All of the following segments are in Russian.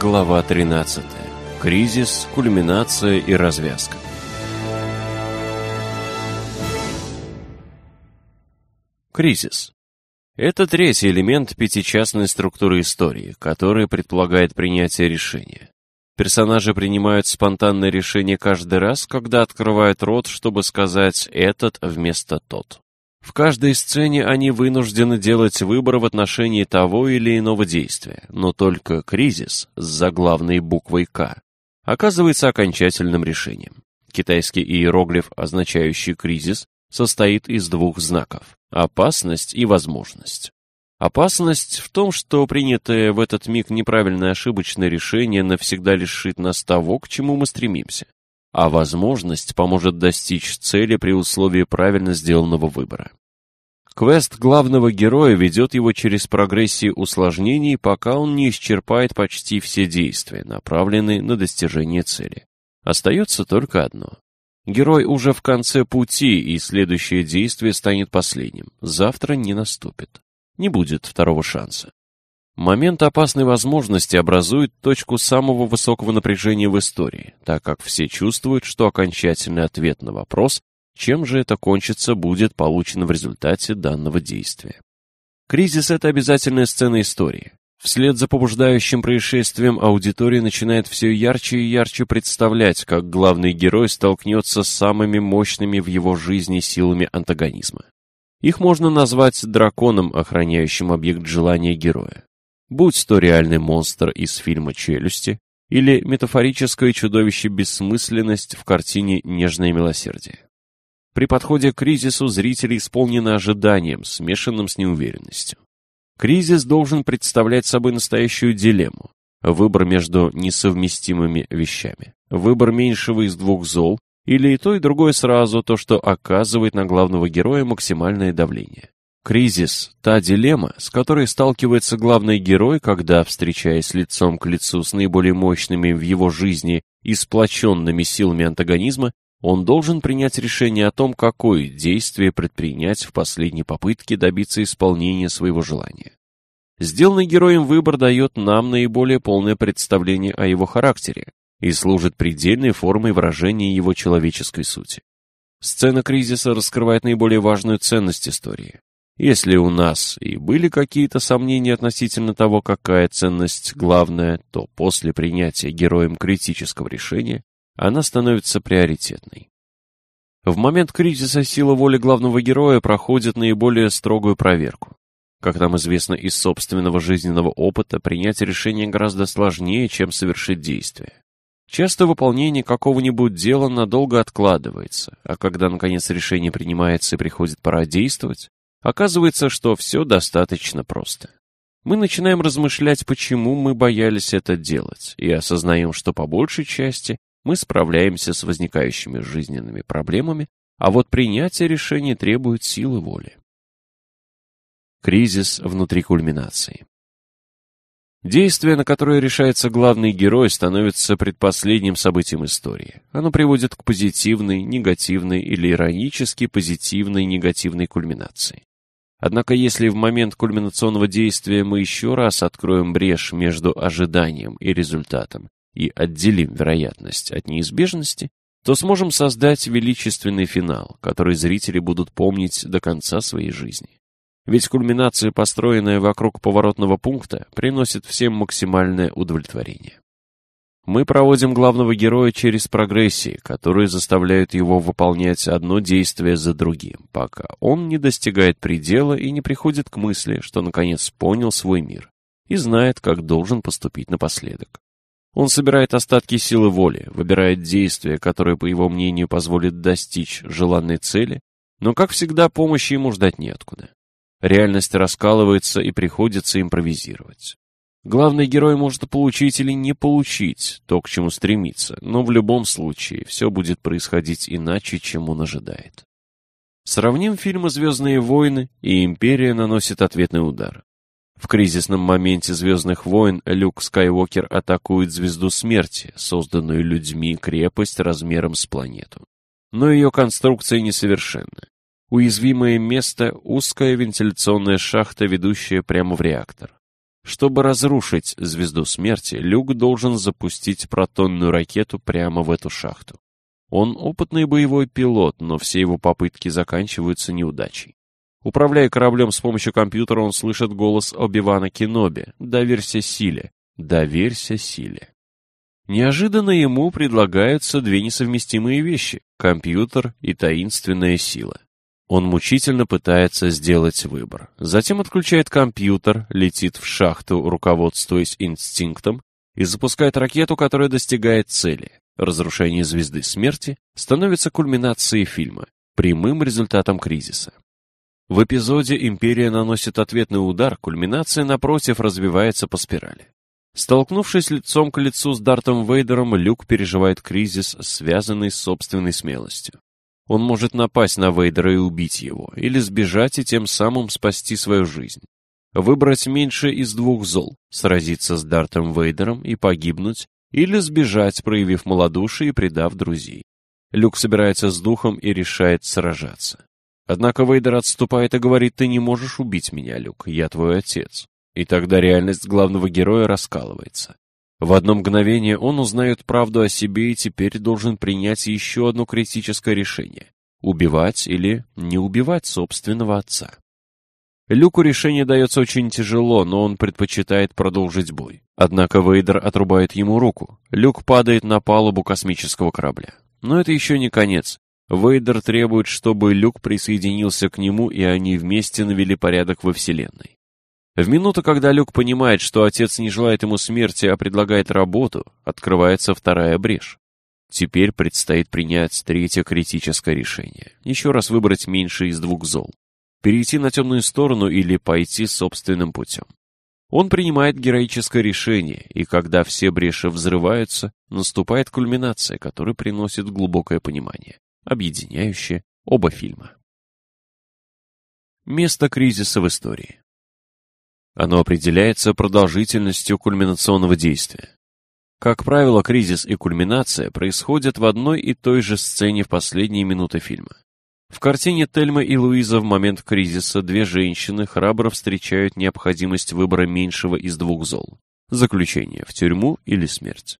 глава 13. Кризис, кульминация и развязка. Кризис. Это третий элемент пятичастной структуры истории, который предполагает принятие решения. Персонажи принимают спонтанное решение каждый раз, когда открывают рот, чтобы сказать «этот» вместо «тот». В каждой сцене они вынуждены делать выбор в отношении того или иного действия, но только кризис с заглавной буквой «К» оказывается окончательным решением. Китайский иероглиф, означающий кризис, состоит из двух знаков – опасность и возможность. Опасность в том, что принятое в этот миг неправильное ошибочное решение навсегда лишит нас того, к чему мы стремимся а возможность поможет достичь цели при условии правильно сделанного выбора. Квест главного героя ведет его через прогрессии усложнений, пока он не исчерпает почти все действия, направленные на достижение цели. Остается только одно. Герой уже в конце пути, и следующее действие станет последним. Завтра не наступит. Не будет второго шанса. Момент опасной возможности образует точку самого высокого напряжения в истории, так как все чувствуют, что окончательный ответ на вопрос, чем же это кончится, будет получен в результате данного действия. Кризис – это обязательная сцена истории. Вслед за побуждающим происшествием аудитория начинает все ярче и ярче представлять, как главный герой столкнется с самыми мощными в его жизни силами антагонизма. Их можно назвать драконом, охраняющим объект желания героя будь то реальный монстр из фильма «Челюсти» или метафорическое чудовище бессмысленность в картине «Нежное милосердие». При подходе к кризису зрители исполнены ожиданием, смешанным с неуверенностью. Кризис должен представлять собой настоящую дилемму, выбор между несовместимыми вещами, выбор меньшего из двух зол или и то, и другое сразу, то, что оказывает на главного героя максимальное давление. Кризис – та дилемма, с которой сталкивается главный герой, когда, встречаясь лицом к лицу с наиболее мощными в его жизни и сплоченными силами антагонизма, он должен принять решение о том, какое действие предпринять в последней попытке добиться исполнения своего желания. Сделанный героем выбор дает нам наиболее полное представление о его характере и служит предельной формой выражения его человеческой сути. Сцена кризиса раскрывает наиболее важную ценность истории. Если у нас и были какие-то сомнения относительно того, какая ценность главная, то после принятия героем критического решения она становится приоритетной. В момент кризиса сила воли главного героя проходит наиболее строгую проверку. Как нам известно из собственного жизненного опыта, принять решение гораздо сложнее, чем совершить действие. Часто выполнение какого-нибудь дела надолго откладывается, а когда наконец решение принимается и приходит пора действовать, Оказывается, что все достаточно просто. Мы начинаем размышлять, почему мы боялись это делать, и осознаем, что по большей части мы справляемся с возникающими жизненными проблемами, а вот принятие решений требует силы воли. Кризис внутри кульминации. Действие, на которое решается главный герой, становится предпоследним событием истории. Оно приводит к позитивной, негативной или иронически позитивной, негативной кульминации. Однако если в момент кульминационного действия мы еще раз откроем брешь между ожиданием и результатом и отделим вероятность от неизбежности, то сможем создать величественный финал, который зрители будут помнить до конца своей жизни. Ведь кульминация, построенная вокруг поворотного пункта, приносит всем максимальное удовлетворение. Мы проводим главного героя через прогрессии, которые заставляют его выполнять одно действие за другим, пока он не достигает предела и не приходит к мысли, что наконец понял свой мир и знает, как должен поступить напоследок. Он собирает остатки силы воли, выбирает действия, которые, по его мнению, позволят достичь желанной цели, но, как всегда, помощи ему ждать неоткуда. Реальность раскалывается и приходится импровизировать. Главный герой может получить или не получить то, к чему стремится, но в любом случае все будет происходить иначе, чем он ожидает. Сравним фильмы «Звездные войны» и «Империя» наносит ответный удар. В кризисном моменте «Звездных войн» Люк Скайуокер атакует звезду смерти, созданную людьми крепость размером с планету. Но ее конструкция несовершенна. Уязвимое место – узкая вентиляционная шахта, ведущая прямо в реактор. Чтобы разрушить звезду смерти, Люк должен запустить протонную ракету прямо в эту шахту. Он опытный боевой пилот, но все его попытки заканчиваются неудачей. Управляя кораблем с помощью компьютера, он слышит голос Оби-Вана Кеноби «Доверься силе! Доверься силе!». Неожиданно ему предлагаются две несовместимые вещи – компьютер и таинственная сила. Он мучительно пытается сделать выбор. Затем отключает компьютер, летит в шахту, руководствуясь инстинктом, и запускает ракету, которая достигает цели. Разрушение звезды смерти становится кульминацией фильма, прямым результатом кризиса. В эпизоде «Империя наносит ответный удар», кульминация, напротив, развивается по спирали. Столкнувшись лицом к лицу с Дартом Вейдером, Люк переживает кризис, связанный с собственной смелостью. Он может напасть на Вейдера и убить его, или сбежать и тем самым спасти свою жизнь. Выбрать меньше из двух зол, сразиться с Дартом Вейдером и погибнуть, или сбежать, проявив малодушие и предав друзей. Люк собирается с духом и решает сражаться. Однако Вейдер отступает и говорит, ты не можешь убить меня, Люк, я твой отец. И тогда реальность главного героя раскалывается. В одно мгновение он узнает правду о себе и теперь должен принять еще одно критическое решение – убивать или не убивать собственного отца. Люку решение дается очень тяжело, но он предпочитает продолжить бой. Однако Вейдер отрубает ему руку. Люк падает на палубу космического корабля. Но это еще не конец. Вейдер требует, чтобы Люк присоединился к нему, и они вместе навели порядок во Вселенной. В минуту, когда Люк понимает, что отец не желает ему смерти, а предлагает работу, открывается вторая брешь. Теперь предстоит принять третье критическое решение. Еще раз выбрать меньше из двух зол. Перейти на темную сторону или пойти собственным путем. Он принимает героическое решение, и когда все бреши взрываются, наступает кульминация, которая приносит глубокое понимание объединяющее оба фильма. Место кризиса в истории. Оно определяется продолжительностью кульминационного действия. Как правило, кризис и кульминация происходят в одной и той же сцене в последние минуты фильма. В картине Тельма и Луиза в момент кризиса две женщины храбро встречают необходимость выбора меньшего из двух зол – заключение в тюрьму или смерть.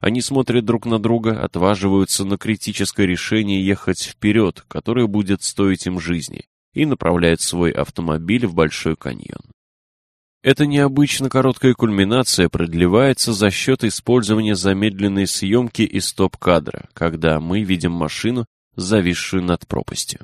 Они смотрят друг на друга, отваживаются на критическое решение ехать вперед, которое будет стоить им жизни, и направляют свой автомобиль в Большой каньон. Эта необычно короткая кульминация продлевается за счет использования замедленной съемки и стоп-кадра, когда мы видим машину, зависшую над пропастью.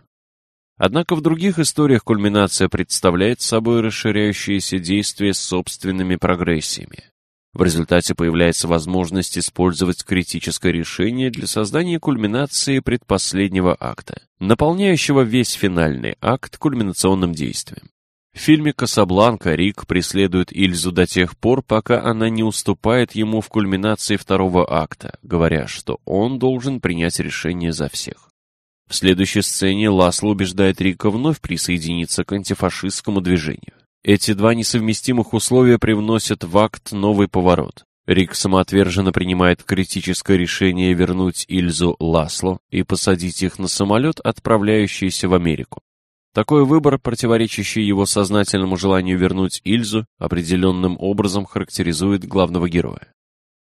Однако в других историях кульминация представляет собой расширяющееся действие с собственными прогрессиями. В результате появляется возможность использовать критическое решение для создания кульминации предпоследнего акта, наполняющего весь финальный акт кульминационным действием. В фильме «Касабланка» Рик преследует Ильзу до тех пор, пока она не уступает ему в кульминации второго акта, говоря, что он должен принять решение за всех. В следующей сцене Ласло убеждает Рика вновь присоединиться к антифашистскому движению. Эти два несовместимых условия привносят в акт новый поворот. Рик самоотверженно принимает критическое решение вернуть Ильзу Ласло и посадить их на самолет, отправляющийся в Америку. Такой выбор, противоречащий его сознательному желанию вернуть Ильзу, определенным образом характеризует главного героя.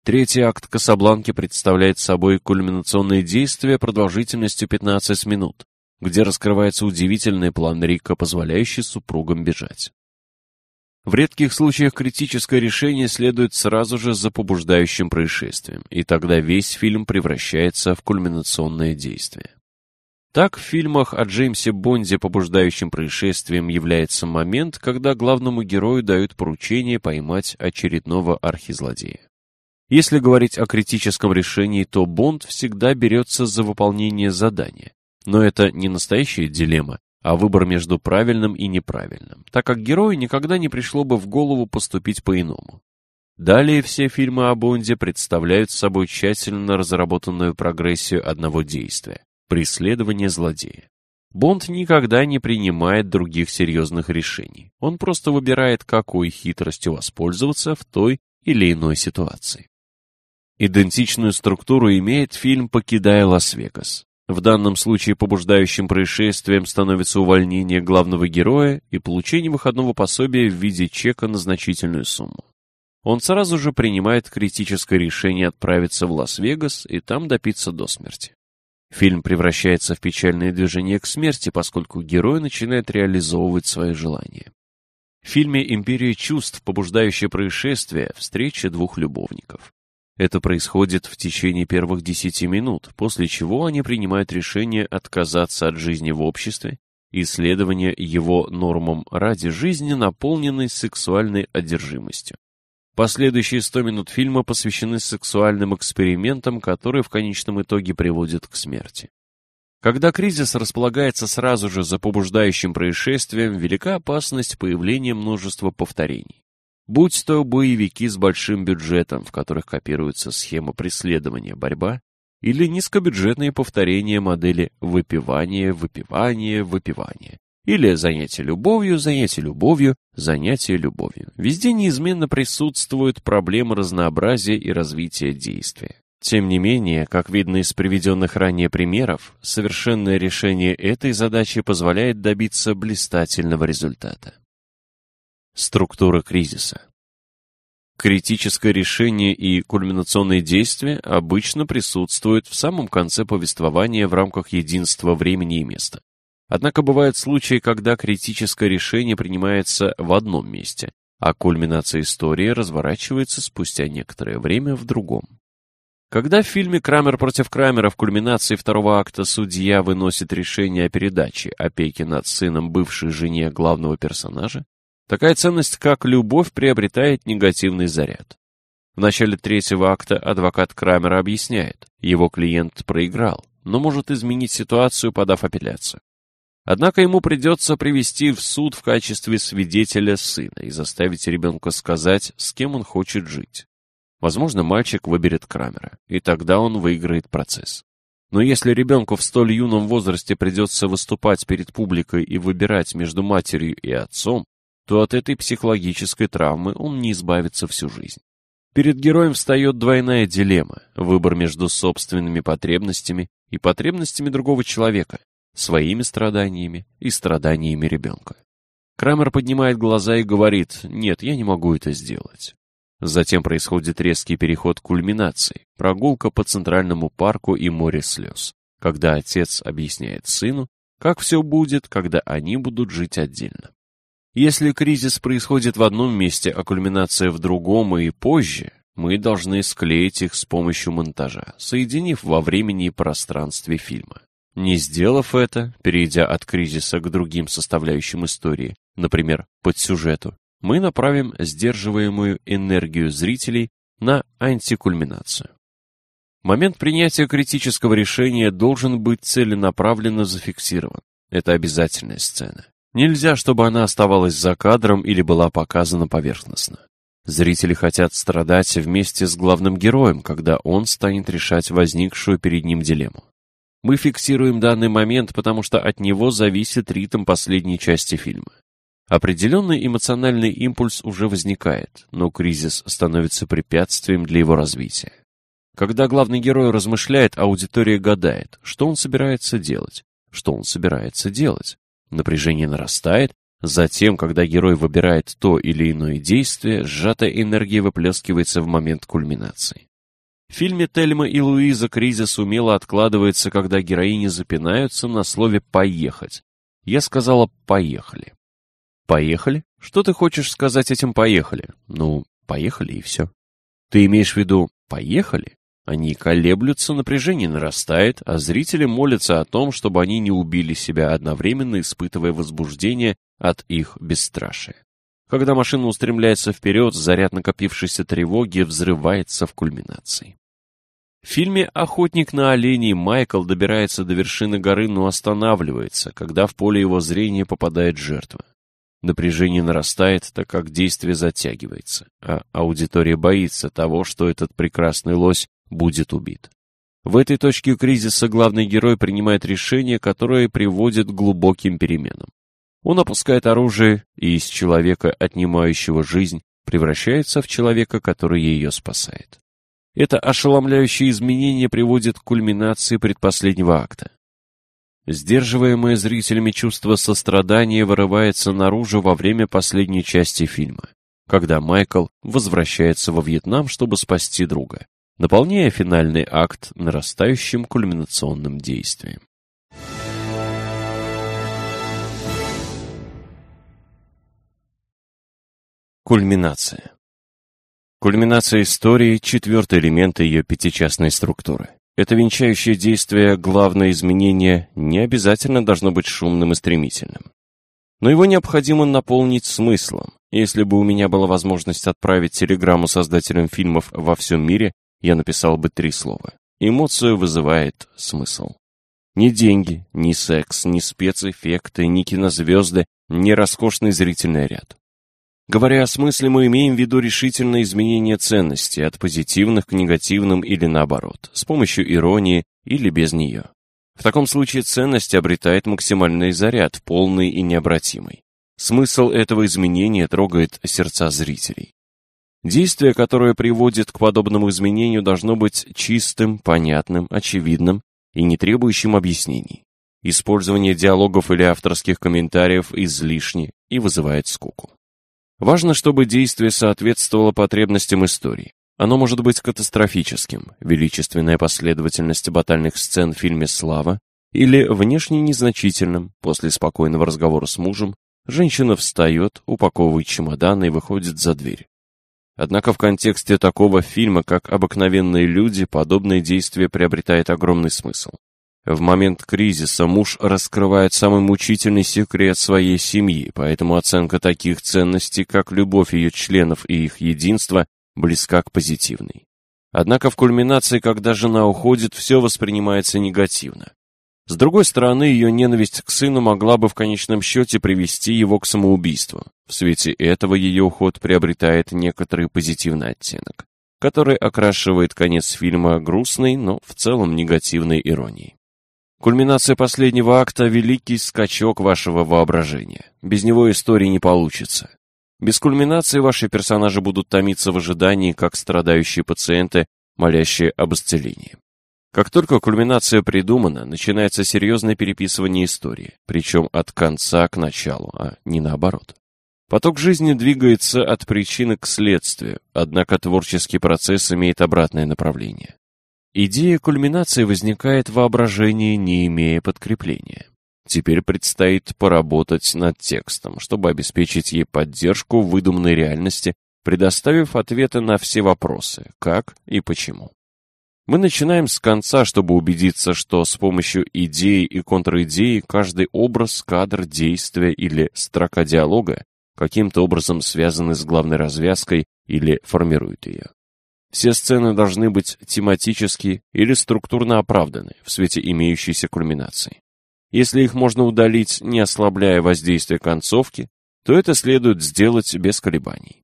Третий акт Касабланки представляет собой кульминационное действие продолжительностью 15 минут, где раскрывается удивительный план Рика, позволяющий супругам бежать. В редких случаях критическое решение следует сразу же за побуждающим происшествием, и тогда весь фильм превращается в кульминационное действие. Так, в фильмах о Джеймсе Бонде побуждающим происшествием является момент, когда главному герою дают поручение поймать очередного архизлодея. Если говорить о критическом решении, то Бонд всегда берется за выполнение задания. Но это не настоящая дилемма, а выбор между правильным и неправильным, так как герою никогда не пришло бы в голову поступить по-иному. Далее все фильмы о Бонде представляют собой тщательно разработанную прогрессию одного действия – преследование злодея. Бонд никогда не принимает других серьезных решений. Он просто выбирает, какой хитростью воспользоваться в той или иной ситуации. Идентичную структуру имеет фильм «Покидая Лас-Вегас». В данном случае побуждающим происшествием становится увольнение главного героя и получение выходного пособия в виде чека на значительную сумму. Он сразу же принимает критическое решение отправиться в Лас-Вегас и там допиться до смерти. Фильм превращается в печальное движение к смерти, поскольку герой начинает реализовывать свои желания. В фильме «Империя чувств», побуждающее происшествие, встреча двух любовников. Это происходит в течение первых десяти минут, после чего они принимают решение отказаться от жизни в обществе и следования его нормам ради жизни, наполненной сексуальной одержимостью. Последующие сто минут фильма посвящены сексуальным экспериментам, которые в конечном итоге приводят к смерти. Когда кризис располагается сразу же за побуждающим происшествием, велика опасность появления множества повторений. Будь то боевики с большим бюджетом, в которых копируется схема преследования, борьба, или низкобюджетные повторения модели выпивание, выпивание, выпивание, или занятие любовью, занятие любовью, занятие любовью. Везде неизменно присутствует проблема разнообразия и развития действия. Тем не менее, как видно из приведенных ранее примеров, совершенное решение этой задачи позволяет добиться блистательного результата. Структура кризиса. Критическое решение и кульминационные действия обычно присутствуют в самом конце повествования в рамках единства времени и места. Однако бывают случаи, когда критическое решение принимается в одном месте, а кульминация истории разворачивается спустя некоторое время в другом. Когда в фильме «Крамер против Крамера» в кульминации второго акта судья выносит решение о передаче опеки над сыном бывшей жене главного персонажа, Такая ценность, как любовь, приобретает негативный заряд. В начале третьего акта адвокат Крамера объясняет, его клиент проиграл, но может изменить ситуацию, подав апелляцию. Однако ему придется привести в суд в качестве свидетеля сына и заставить ребенка сказать, с кем он хочет жить. Возможно, мальчик выберет Крамера, и тогда он выиграет процесс. Но если ребенку в столь юном возрасте придется выступать перед публикой и выбирать между матерью и отцом, то от этой психологической травмы он не избавится всю жизнь. Перед героем встает двойная дилемма – выбор между собственными потребностями и потребностями другого человека, своими страданиями и страданиями ребенка. Крамер поднимает глаза и говорит «Нет, я не могу это сделать». Затем происходит резкий переход к кульминации, прогулка по Центральному парку и море слез, когда отец объясняет сыну, как все будет, когда они будут жить отдельно. Если кризис происходит в одном месте, а кульминация в другом и позже, мы должны склеить их с помощью монтажа, соединив во времени и пространстве фильма. Не сделав это, перейдя от кризиса к другим составляющим истории, например, под сюжету, мы направим сдерживаемую энергию зрителей на антикульминацию. Момент принятия критического решения должен быть целенаправленно зафиксирован. Это обязательная сцена. Нельзя, чтобы она оставалась за кадром или была показана поверхностно. Зрители хотят страдать вместе с главным героем, когда он станет решать возникшую перед ним дилемму. Мы фиксируем данный момент, потому что от него зависит ритм последней части фильма. Определенный эмоциональный импульс уже возникает, но кризис становится препятствием для его развития. Когда главный герой размышляет, аудитория гадает, что он собирается делать, что он собирается делать. Напряжение нарастает, затем, когда герой выбирает то или иное действие, сжатая энергия выплескивается в момент кульминации. В фильме «Тельма и Луиза» кризис умело откладывается, когда героини запинаются на слове «поехать». Я сказала «поехали». «Поехали? Что ты хочешь сказать этим «поехали»?» Ну, поехали и все. Ты имеешь в виду «поехали»? Они колеблются, напряжение нарастает, а зрители молятся о том, чтобы они не убили себя, одновременно испытывая возбуждение от их бесстрашия. Когда машина устремляется вперед, заряд накопившейся тревоги взрывается в кульминации. В фильме «Охотник на оленей» Майкл добирается до вершины горы, но останавливается, когда в поле его зрения попадает жертва. Напряжение нарастает, так как действие затягивается, а аудитория боится того, что этот прекрасный лось будет убит. В этой точке кризиса главный герой принимает решение, которое приводит к глубоким переменам. Он опускает оружие и из человека, отнимающего жизнь, превращается в человека, который ее спасает. Это ошеломляющее изменение приводит к кульминации предпоследнего акта. Сдерживаемое зрителями чувство сострадания вырывается наружу во время последней части фильма, когда Майкл возвращается во Вьетнам, чтобы спасти друга, наполняя финальный акт нарастающим кульминационным действием. Кульминация. Кульминация истории – четвертый элемент ее пятичастной структуры. Это венчающее действие, главное изменение, не обязательно должно быть шумным и стремительным. Но его необходимо наполнить смыслом. Если бы у меня была возможность отправить телеграмму создателям фильмов во всем мире, я написал бы три слова. Эмоцию вызывает смысл. Ни деньги, ни секс, ни спецэффекты, ни кинозвезды, ни роскошный зрительный ряд. Говоря о смысле, мы имеем в виду решительное изменение ценностей от позитивных к негативным или наоборот, с помощью иронии или без нее. В таком случае ценность обретает максимальный заряд, полный и необратимый. Смысл этого изменения трогает сердца зрителей. Действие, которое приводит к подобному изменению, должно быть чистым, понятным, очевидным и не требующим объяснений. Использование диалогов или авторских комментариев излишне и вызывает скуку. Важно, чтобы действие соответствовало потребностям истории. Оно может быть катастрофическим, величественная последовательность батальных сцен в фильме «Слава», или внешне незначительным, после спокойного разговора с мужем, женщина встает, упаковывает чемоданы и выходит за дверь. Однако в контексте такого фильма, как «Обыкновенные люди», подобное действие приобретает огромный смысл. В момент кризиса муж раскрывает самый мучительный секрет своей семьи, поэтому оценка таких ценностей, как любовь ее членов и их единство, близка к позитивной. Однако в кульминации, когда жена уходит, все воспринимается негативно. С другой стороны, ее ненависть к сыну могла бы в конечном счете привести его к самоубийству. В свете этого ее уход приобретает некоторый позитивный оттенок, который окрашивает конец фильма грустной, но в целом негативной иронией. Кульминация последнего акта — великий скачок вашего воображения. Без него истории не получится. Без кульминации ваши персонажи будут томиться в ожидании, как страдающие пациенты, молящие об исцелении. Как только кульминация придумана, начинается серьезное переписывание истории, причем от конца к началу, а не наоборот. Поток жизни двигается от причины к следствию, однако творческий процесс имеет обратное направление. Идея кульминации возникает в воображении, не имея подкрепления. Теперь предстоит поработать над текстом, чтобы обеспечить ей поддержку выдуманной реальности, предоставив ответы на все вопросы «как» и «почему». Мы начинаем с конца, чтобы убедиться, что с помощью идеи и контрадеи каждый образ, кадр, действие или строка диалога каким-то образом связаны с главной развязкой или формируют ее. Все сцены должны быть тематически или структурно оправданы в свете имеющейся кульминации. Если их можно удалить, не ослабляя воздействие концовки, то это следует сделать без колебаний.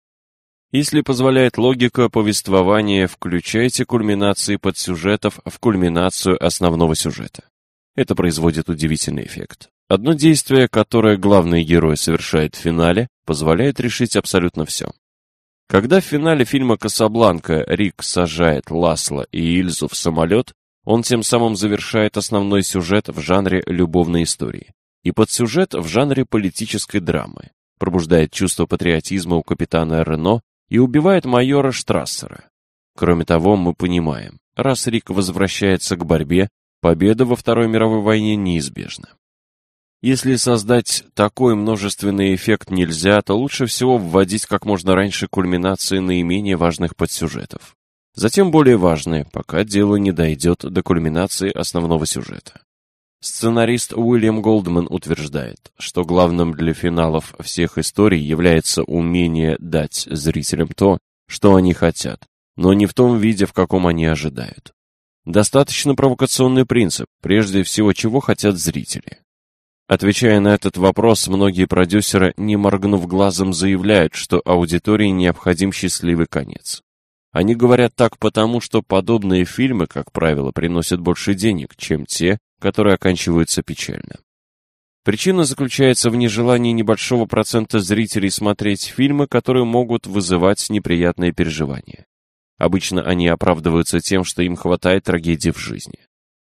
Если позволяет логика повествования, включайте кульминации подсюжетов в кульминацию основного сюжета. Это производит удивительный эффект. Одно действие, которое главный герой совершает в финале, позволяет решить абсолютно все. Когда в финале фильма «Касабланка» Рик сажает Ласло и Ильзу в самолет, он тем самым завершает основной сюжет в жанре любовной истории и подсюжет в жанре политической драмы, пробуждает чувство патриотизма у капитана Рено и убивает майора Штрассера. Кроме того, мы понимаем, раз Рик возвращается к борьбе, победа во Второй мировой войне неизбежна. Если создать такой множественный эффект нельзя, то лучше всего вводить как можно раньше кульминации наименее важных подсюжетов. Затем более важные, пока дело не дойдет до кульминации основного сюжета. Сценарист Уильям Голдман утверждает, что главным для финалов всех историй является умение дать зрителям то, что они хотят, но не в том виде, в каком они ожидают. Достаточно провокационный принцип, прежде всего, чего хотят зрители. Отвечая на этот вопрос, многие продюсеры, не моргнув глазом, заявляют, что аудитории необходим счастливый конец. Они говорят так потому, что подобные фильмы, как правило, приносят больше денег, чем те, которые оканчиваются печально. Причина заключается в нежелании небольшого процента зрителей смотреть фильмы, которые могут вызывать неприятные переживания. Обычно они оправдываются тем, что им хватает трагедии в жизни.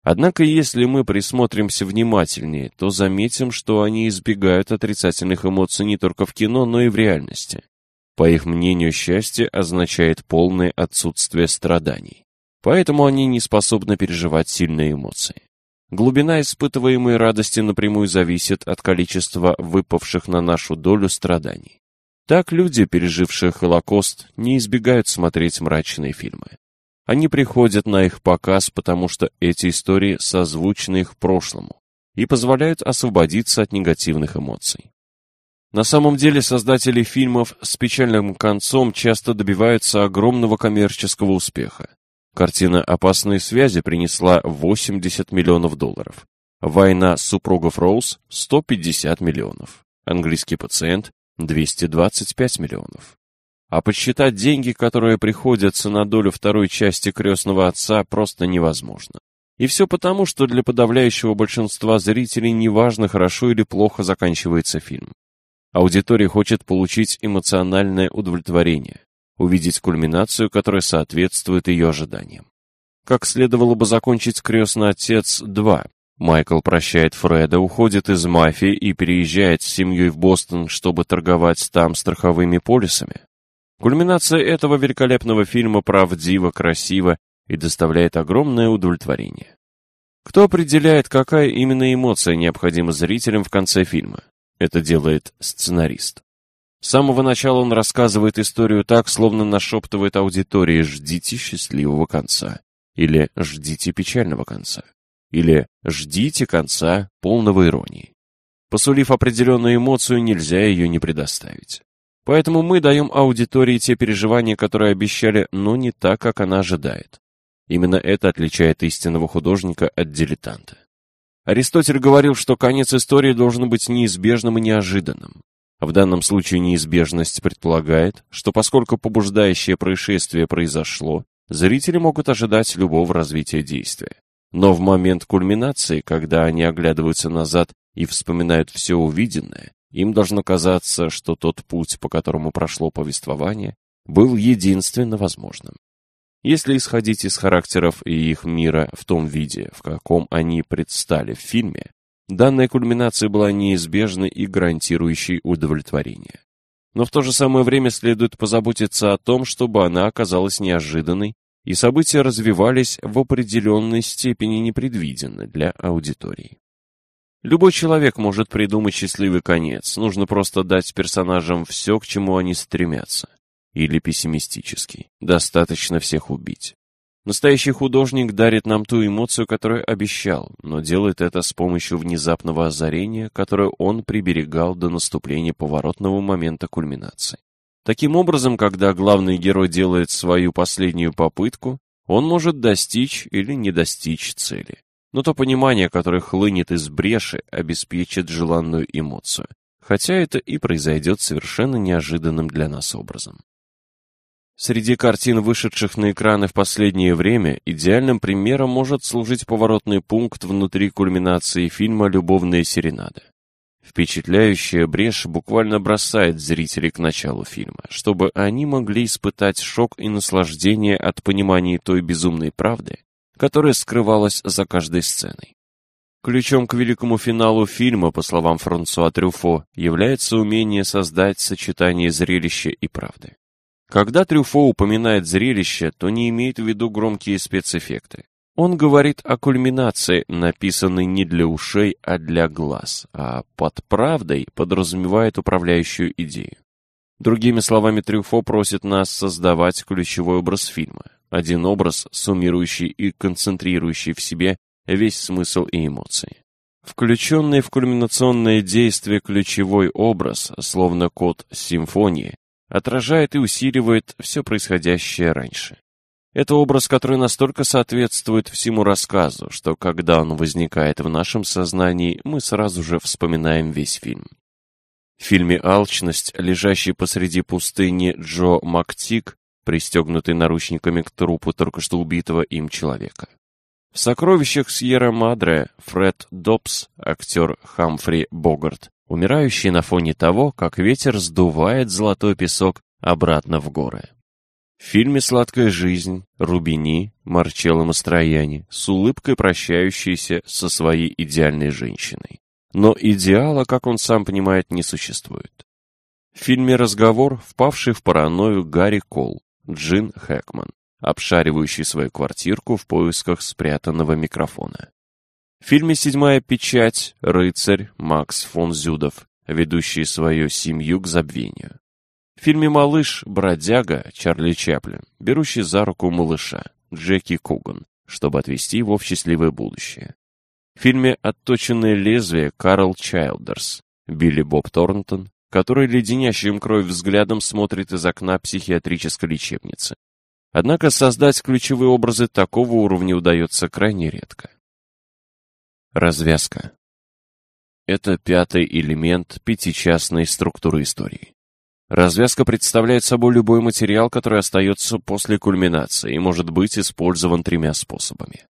Однако, если мы присмотримся внимательнее, то заметим, что они избегают отрицательных эмоций не только в кино, но и в реальности. По их мнению, счастье означает полное отсутствие страданий. Поэтому они не способны переживать сильные эмоции. Глубина испытываемой радости напрямую зависит от количества выпавших на нашу долю страданий. Так люди, пережившие Холокост, не избегают смотреть мрачные фильмы. Они приходят на их показ, потому что эти истории созвучны их прошлому и позволяют освободиться от негативных эмоций. На самом деле создатели фильмов с печальным концом часто добиваются огромного коммерческого успеха. Картина «Опасные связи» принесла 80 миллионов долларов. «Война супругов Роуз» – 150 миллионов. «Английский пациент» – 225 миллионов. А подсчитать деньги, которые приходятся на долю второй части «Крестного отца» просто невозможно. И все потому, что для подавляющего большинства зрителей неважно, хорошо или плохо заканчивается фильм. Аудитория хочет получить эмоциональное удовлетворение, увидеть кульминацию, которая соответствует ее ожиданиям. Как следовало бы закончить «Крестный отец 2», Майкл прощает Фреда, уходит из мафии и переезжает с семьей в Бостон, чтобы торговать там страховыми полисами. Кульминация этого великолепного фильма правдива, красива и доставляет огромное удовлетворение. Кто определяет, какая именно эмоция необходима зрителям в конце фильма? Это делает сценарист. С самого начала он рассказывает историю так, словно нашептывает аудитории «ждите счастливого конца» или «ждите печального конца» или «ждите конца полного иронии». Посулив определенную эмоцию, нельзя ее не предоставить. Поэтому мы даем аудитории те переживания, которые обещали, но не так, как она ожидает. Именно это отличает истинного художника от дилетанта. Аристотель говорил, что конец истории должен быть неизбежным и неожиданным. В данном случае неизбежность предполагает, что поскольку побуждающее происшествие произошло, зрители могут ожидать любого развития действия. Но в момент кульминации, когда они оглядываются назад и вспоминают все увиденное, им должно казаться, что тот путь, по которому прошло повествование, был единственно возможным. Если исходить из характеров и их мира в том виде, в каком они предстали в фильме, данная кульминация была неизбежной и гарантирующей удовлетворение. Но в то же самое время следует позаботиться о том, чтобы она оказалась неожиданной, и события развивались в определенной степени непредвиденно для аудитории. Любой человек может придумать счастливый конец, нужно просто дать персонажам все, к чему они стремятся. Или пессимистический, достаточно всех убить. Настоящий художник дарит нам ту эмоцию, которую обещал, но делает это с помощью внезапного озарения, которое он приберегал до наступления поворотного момента кульминации. Таким образом, когда главный герой делает свою последнюю попытку, он может достичь или не достичь цели но то понимание, которое хлынет из бреши, обеспечит желанную эмоцию, хотя это и произойдет совершенно неожиданным для нас образом. Среди картин, вышедших на экраны в последнее время, идеальным примером может служить поворотный пункт внутри кульминации фильма «Любовная серенада». Впечатляющая брешь буквально бросает зрителей к началу фильма, чтобы они могли испытать шок и наслаждение от понимания той безумной правды, которая скрывалась за каждой сценой. Ключом к великому финалу фильма, по словам Франсуа Трюфо, является умение создать сочетание зрелища и правды. Когда Трюфо упоминает зрелище, то не имеет в виду громкие спецэффекты. Он говорит о кульминации, написанной не для ушей, а для глаз, а под правдой подразумевает управляющую идею. Другими словами, Трюфо просит нас создавать ключевой образ фильма, один образ, суммирующий и концентрирующий в себе весь смысл и эмоции. Включенный в кульминационное действие ключевой образ, словно код симфонии, отражает и усиливает все происходящее раньше. Это образ, который настолько соответствует всему рассказу, что когда он возникает в нашем сознании, мы сразу же вспоминаем весь фильм. В фильме «Алчность», лежащий посреди пустыни Джо Мактик, пристегнутый наручниками к трупу только что убитого им человека. В «Сокровищах Сьерра-Мадре» Фред Добс, актер Хамфри Богарт, умирающий на фоне того, как ветер сдувает золотой песок обратно в горы. В фильме «Сладкая жизнь» Рубини, Марчелло Мастрояни с улыбкой прощающийся со своей идеальной женщиной. Но идеала, как он сам понимает, не существует. В фильме «Разговор» впавший в паранойю Гарри Кол, Джин Хэкман, обшаривающий свою квартирку в поисках спрятанного микрофона. В фильме «Седьмая печать» рыцарь Макс фон Зюдов, ведущий свою семью к забвению. В фильме «Малыш» бродяга Чарли Чаплин, берущий за руку малыша Джеки Куган, чтобы отвести его в счастливое будущее. В фильме «Отточенное лезвие» Карл Чайлдерс, Билли Боб Торнтон, который леденящим кровь взглядом смотрит из окна психиатрической лечебницы. Однако создать ключевые образы такого уровня удается крайне редко. Развязка. Это пятый элемент пятичастной структуры истории. Развязка представляет собой любой материал, который остается после кульминации и может быть использован тремя способами.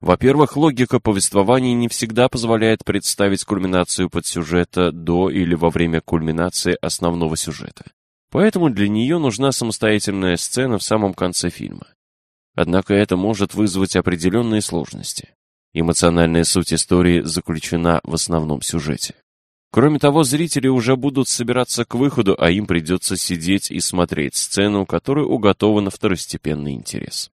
Во-первых, логика повествования не всегда позволяет представить кульминацию подсюжета до или во время кульминации основного сюжета. Поэтому для нее нужна самостоятельная сцена в самом конце фильма. Однако это может вызвать определенные сложности. Эмоциональная суть истории заключена в основном сюжете. Кроме того, зрители уже будут собираться к выходу, а им придется сидеть и смотреть сцену, которой уготован второстепенный интерес.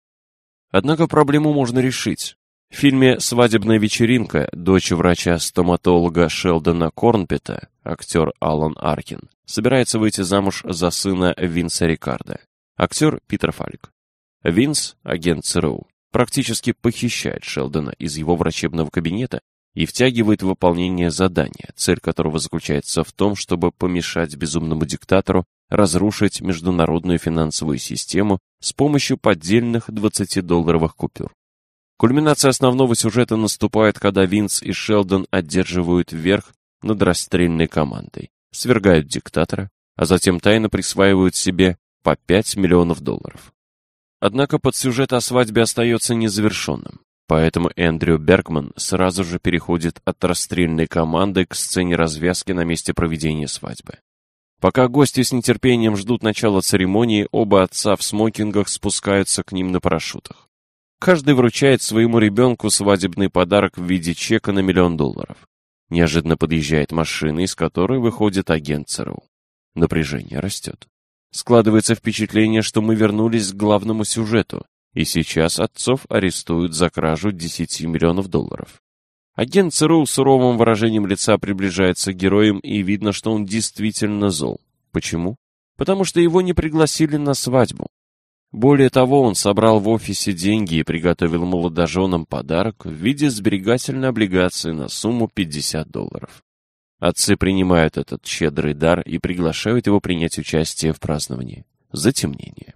Однако проблему можно решить. В фильме «Свадебная вечеринка» дочь врача-стоматолога Шелдона Корнпета, актер Алан Аркин, собирается выйти замуж за сына Винса Рикарда, актер Питер Фальк. Винс, агент ЦРУ, практически похищает Шелдона из его врачебного кабинета и втягивает в выполнение задания, цель которого заключается в том, чтобы помешать безумному диктатору разрушить международную финансовую систему с помощью поддельных 20-долларовых купюр. Кульминация основного сюжета наступает, когда Винс и Шелдон одерживают верх над расстрельной командой, свергают диктатора, а затем тайно присваивают себе по 5 миллионов долларов. Однако подсюжет о свадьбе остается незавершенным, поэтому Эндрю Бергман сразу же переходит от расстрельной команды к сцене развязки на месте проведения свадьбы. Пока гости с нетерпением ждут начала церемонии, оба отца в смокингах спускаются к ним на парашютах. Каждый вручает своему ребенку свадебный подарок в виде чека на миллион долларов. Неожиданно подъезжает машина, из которой выходит агент ЦРУ. Напряжение растет. Складывается впечатление, что мы вернулись к главному сюжету, и сейчас отцов арестуют за кражу 10 миллионов долларов. Агент ЦРУ суровым выражением лица приближается к героям, и видно, что он действительно зол. Почему? Потому что его не пригласили на свадьбу. Более того, он собрал в офисе деньги и приготовил молодоженам подарок в виде сберегательной облигации на сумму 50 долларов. Отцы принимают этот щедрый дар и приглашают его принять участие в праздновании. Затемнение.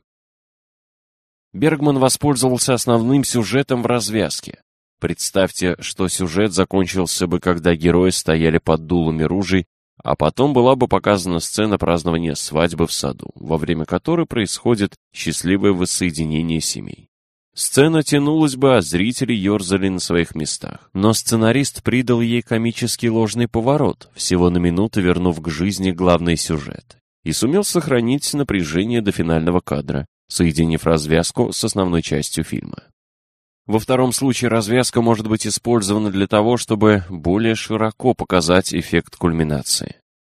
Бергман воспользовался основным сюжетом в развязке. Представьте, что сюжет закончился бы, когда герои стояли под дулами ружей а потом была бы показана сцена празднования свадьбы в саду, во время которой происходит счастливое воссоединение семей. Сцена тянулась бы, а зрители ерзали на своих местах. Но сценарист придал ей комический ложный поворот, всего на минуту вернув к жизни главный сюжет. И сумел сохранить напряжение до финального кадра, соединив развязку с основной частью фильма. Во втором случае развязка может быть использована для того, чтобы более широко показать эффект кульминации.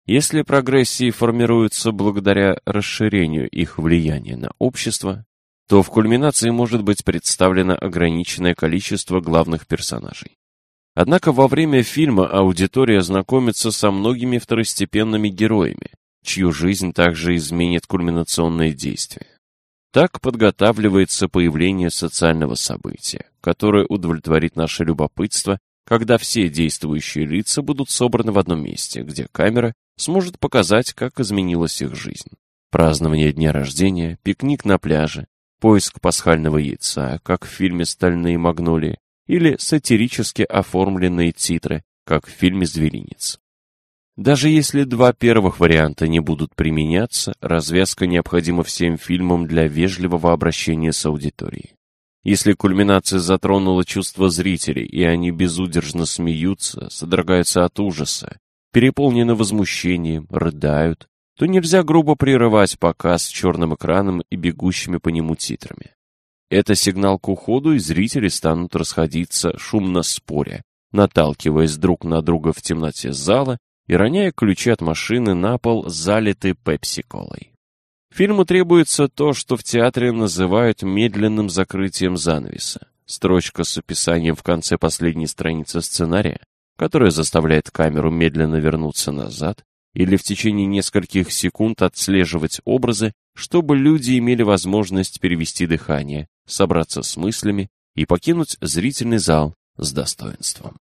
Если прогрессии формируются благодаря расширению их влияния на общество, то в кульминации может быть представлено ограниченное количество главных персонажей. Однако во время фильма аудитория знакомится со многими второстепенными героями, чью жизнь также изменит кульминационное действие. Так подготавливается появление социального события, которое удовлетворит наше любопытство, когда все действующие лица будут собраны в одном месте, где камера сможет показать, как изменилась их жизнь. Празднование дня рождения, пикник на пляже, поиск пасхального яйца, как в фильме «Стальные магнолии», или сатирически оформленные титры, как в фильме «Зверинец». Даже если два первых варианта не будут применяться, развязка необходима всем фильмам для вежливого обращения с аудиторией. Если кульминация затронула чувства зрителей, и они безудержно смеются, содрогаются от ужаса, переполнены возмущением, рыдают, то нельзя грубо прерывать показ черным экраном и бегущими по нему титрами. Это сигнал к уходу, и зрители станут расходиться, шумно споря, наталкиваясь друг на друга в темноте зала и роняя ключи от машины на пол, залитый пепси-колой. Фильму требуется то, что в театре называют медленным закрытием занавеса. Строчка с описанием в конце последней страницы сценария, которая заставляет камеру медленно вернуться назад или в течение нескольких секунд отслеживать образы, чтобы люди имели возможность перевести дыхание, собраться с мыслями и покинуть зрительный зал с достоинством.